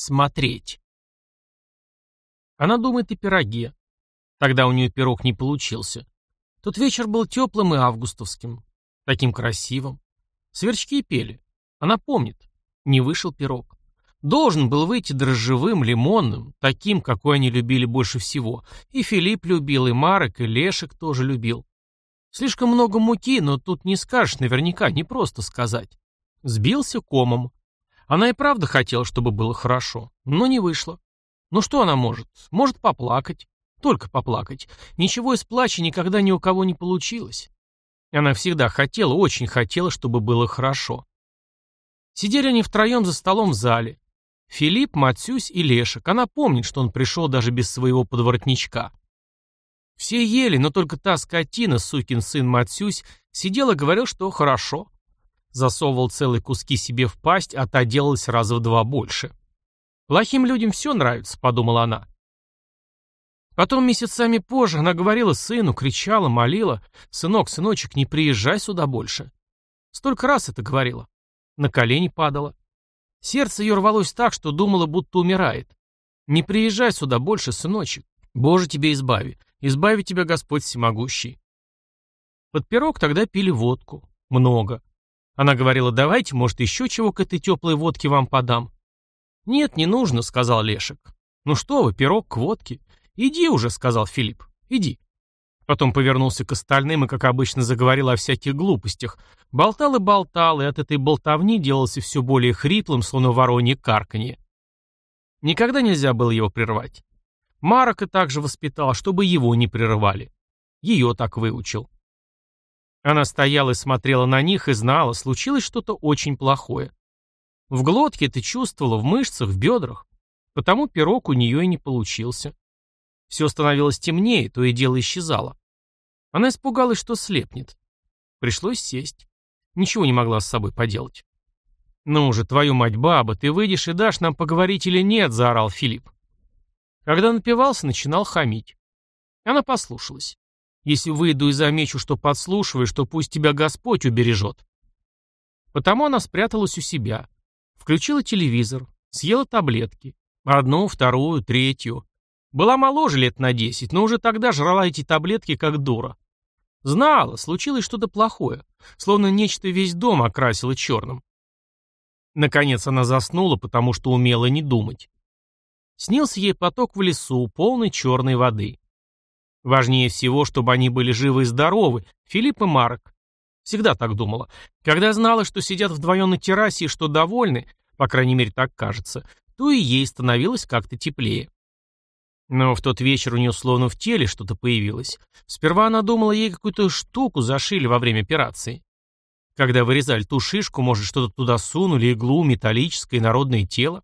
Смотреть. Она думает о пироге. Тогда у нее пирог не получился. Тот вечер был теплым и августовским. Таким красивым. Сверчки пели. Она помнит. Не вышел пирог. Должен был выйти дрожжевым, лимонным, таким, какой они любили больше всего. И Филипп любил, и Марек, и Лешек тоже любил. Слишком много муки, но тут не скажешь наверняка, не просто сказать. Сбился комом. Она и правда хотела, чтобы было хорошо, но не вышло. Ну что она может? Может поплакать. Только поплакать. Ничего из плача никогда ни у кого не получилось. Она всегда хотела, очень хотела, чтобы было хорошо. Сидели они втроем за столом в зале. Филипп, Матсюсь и Лешек. Она помнит, что он пришел даже без своего подворотничка. Все ели, но только та скотина, сукин сын Матсюсь, сидел и говорил, что хорошо. Засовывал целые куски себе в пасть, а та делалась раза в два больше. «Плохим людям все нравится», — подумала она. Потом месяцами позже она говорила сыну, кричала, молила, «Сынок, сыночек, не приезжай сюда больше». Столько раз это говорила. На колени падала. Сердце ее рвалось так, что думала, будто умирает. «Не приезжай сюда больше, сыночек. Боже, тебе избави. Избави тебя Господь всемогущий». Под пирог тогда пили водку. Много. Она говорила, давайте, может, еще чего к этой теплой водке вам подам. Нет, не нужно, сказал Лешек. Ну что вы, пирог к водке. Иди уже, сказал Филипп. Иди. Потом повернулся к остальным и, как обычно, заговорил о всяких глупостях. Болтал и болтал, и от этой болтовни делался все более хриплым, словно воронье карканье. Никогда нельзя было его прервать. Марока также воспитал, чтобы его не прерывали. Ее так выучил. Она стояла и смотрела на них и знала, случилось что-то очень плохое. В глотке ты чувствовала, в мышцах, в бедрах. Потому пирог у нее и не получился. Все становилось темнее, то и дело исчезало. Она испугалась, что слепнет. Пришлось сесть. Ничего не могла с собой поделать. «Ну же, твою мать, баба, ты выйдешь и дашь нам поговорить или нет?» — заорал Филипп. Когда напивался, начинал хамить. Она послушалась. Если выйду и замечу, что подслушиваешь, то пусть тебя Господь убережет. Потому она спряталась у себя. Включила телевизор, съела таблетки. Одну, вторую, третью. Была моложе лет на десять, но уже тогда жрала эти таблетки как дура. Знала, случилось что-то плохое, словно нечто весь дом окрасило черным. Наконец она заснула, потому что умела не думать. Снился ей поток в лесу, полный черной воды. Важнее всего, чтобы они были живы и здоровы, Филипп и Марк. Всегда так думала. Когда знала, что сидят вдвоем на террасе и что довольны, по крайней мере так кажется, то и ей становилось как-то теплее. Но в тот вечер у нее словно в теле что-то появилось. Сперва она думала, ей какую-то штуку зашили во время операции. Когда вырезали ту шишку, может, что-то туда сунули, иглу, металлическое, народное тело.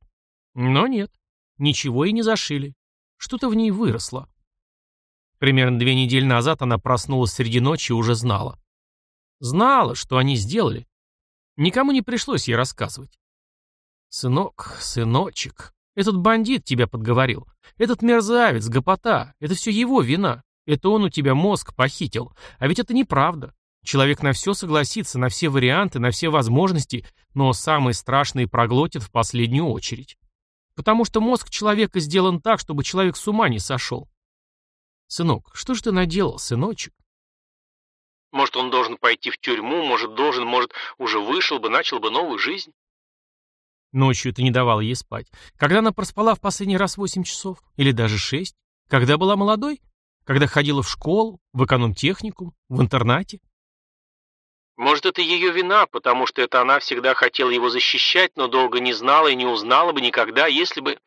Но нет, ничего и не зашили. Что-то в ней выросло. Примерно две недели назад она проснулась среди ночи и уже знала. Знала, что они сделали. Никому не пришлось ей рассказывать. «Сынок, сыночек, этот бандит тебя подговорил. Этот мерзавец, гопота. Это все его вина. Это он у тебя мозг похитил. А ведь это неправда. Человек на все согласится, на все варианты, на все возможности, но самые страшные проглотит в последнюю очередь. Потому что мозг человека сделан так, чтобы человек с ума не сошел. Сынок, что ж ты наделал, сыночек? Может, он должен пойти в тюрьму, может, должен, может, уже вышел бы, начал бы новую жизнь? Ночью это не давало ей спать. Когда она проспала в последний раз восемь часов? Или даже шесть? Когда была молодой? Когда ходила в школу, в экономтехникум, в интернате? Может, это ее вина, потому что это она всегда хотела его защищать, но долго не знала и не узнала бы никогда, если бы...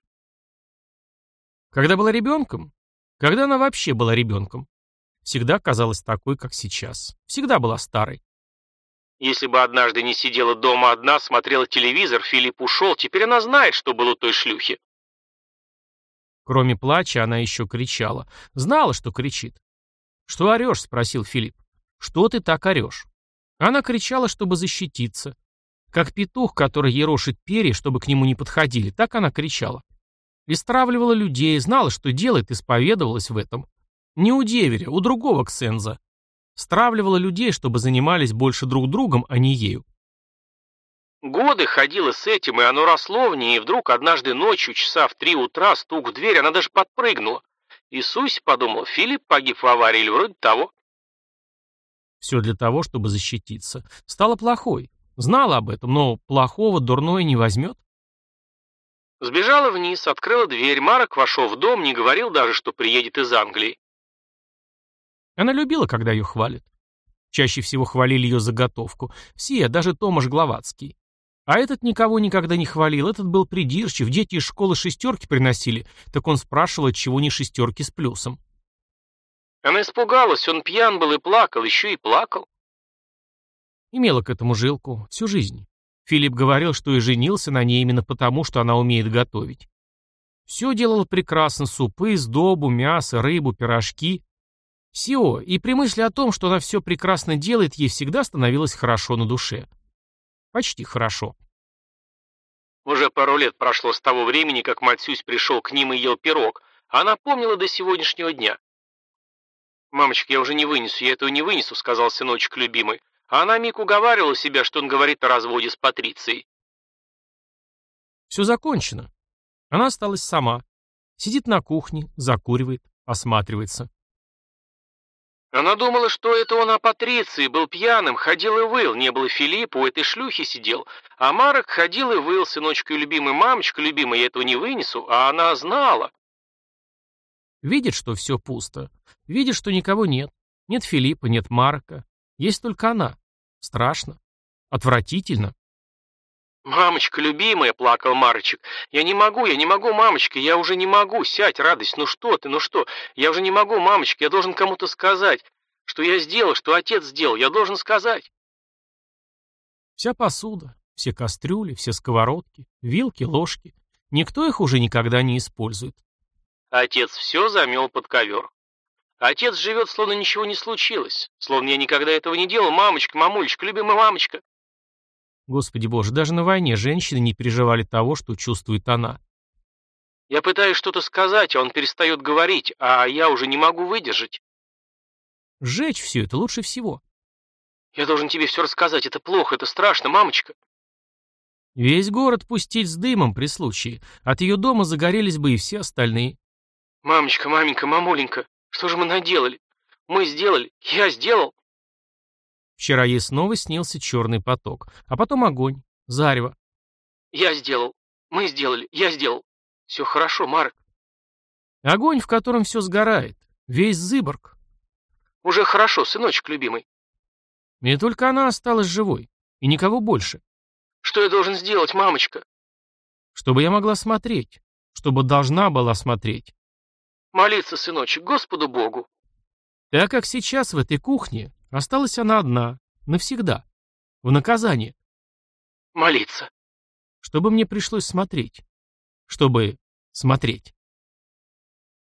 Когда была ребенком? Когда она вообще была ребенком? Всегда казалась такой, как сейчас. Всегда была старой. Если бы однажды не сидела дома одна, смотрела телевизор, Филипп ушел, теперь она знает, что было у той шлюхи. Кроме плача, она еще кричала. Знала, что кричит. «Что орешь?» — спросил Филипп. «Что ты так орешь?» Она кричала, чтобы защититься. Как петух, который ерошит перья, чтобы к нему не подходили, так она кричала. Истравливала людей, знала, что делает, исповедовалась в этом. Не у деверя, у другого ксенза. Стравливала людей, чтобы занимались больше друг другом, а не ею. Годы ходила с этим, и оно росло в ней, и вдруг однажды ночью, часа в три утра, стук в дверь, она даже подпрыгнула. Иисус подумал, Филипп погиб в аварии или вроде того. Все для того, чтобы защититься. Стала плохой. Знала об этом, но плохого дурное не возьмет. Сбежала вниз, открыла дверь, Марок вошел в дом, не говорил даже, что приедет из Англии. Она любила, когда ее хвалят. Чаще всего хвалили ее заготовку. Все, даже Томаш Гловацкий. А этот никого никогда не хвалил, этот был придирчив, дети из школы шестерки приносили, так он спрашивал, чего не шестерки с плюсом. Она испугалась, он пьян был и плакал, еще и плакал. Имела к этому жилку всю жизнь. Филипп говорил, что и женился на ней именно потому, что она умеет готовить. Все делала прекрасно, супы, сдобу, мясо, рыбу, пирожки. Все, и при мысли о том, что она все прекрасно делает, ей всегда становилось хорошо на душе. Почти хорошо. Уже пару лет прошло с того времени, как Матсюсь пришел к ним и ел пирог, а она помнила до сегодняшнего дня. «Мамочка, я уже не вынесу, я этого не вынесу», — сказал сыночек любимый. А она миг уговаривала себя, что он говорит о разводе с Патрицией. Все закончено. Она осталась сама. Сидит на кухне, закуривает, осматривается. Она думала, что это он о Патриции, был пьяным, ходил и выл, не было Филиппа, у этой шлюхи сидел. А Марок ходил и выл, сыночка любимый, мамочка любимая, я этого не вынесу, а она знала. Видит, что все пусто. Видит, что никого нет. Нет Филиппа, нет Марка. Есть только она. Страшно. Отвратительно. «Мамочка, любимая!» — плакал Марочек. «Я не могу, я не могу, мамочка, я уже не могу. Сядь, радость, ну что ты, ну что? Я уже не могу, мамочка, я должен кому-то сказать. Что я сделал, что отец сделал, я должен сказать». Вся посуда, все кастрюли, все сковородки, вилки, ложки. Никто их уже никогда не использует. Отец все замел под ковер. Отец живет, словно ничего не случилось. Словно я никогда этого не делал. Мамочка, мамулечка, любимая мамочка. Господи боже, даже на войне женщины не переживали того, что чувствует она. Я пытаюсь что-то сказать, а он перестает говорить, а я уже не могу выдержать. Сжечь все это лучше всего. Я должен тебе все рассказать. Это плохо, это страшно, мамочка. Весь город пустить с дымом при случае. От ее дома загорелись бы и все остальные. Мамочка, маменька, мамуленька, что же мы наделали? Мы сделали. Я сделал. Вчера ей снова снился черный поток, а потом огонь, зарево. Я сделал. Мы сделали. Я сделал. Все хорошо, Марк. Огонь, в котором все сгорает. Весь Зыборг. Уже хорошо, сыночек любимый. И только она осталась живой. И никого больше. Что я должен сделать, мамочка? Чтобы я могла смотреть. Чтобы должна была смотреть. Молиться, сыночек, Господу Богу. Так как сейчас в этой кухне осталась она одна, навсегда, в наказание. Молиться. Чтобы мне пришлось смотреть. Чтобы смотреть.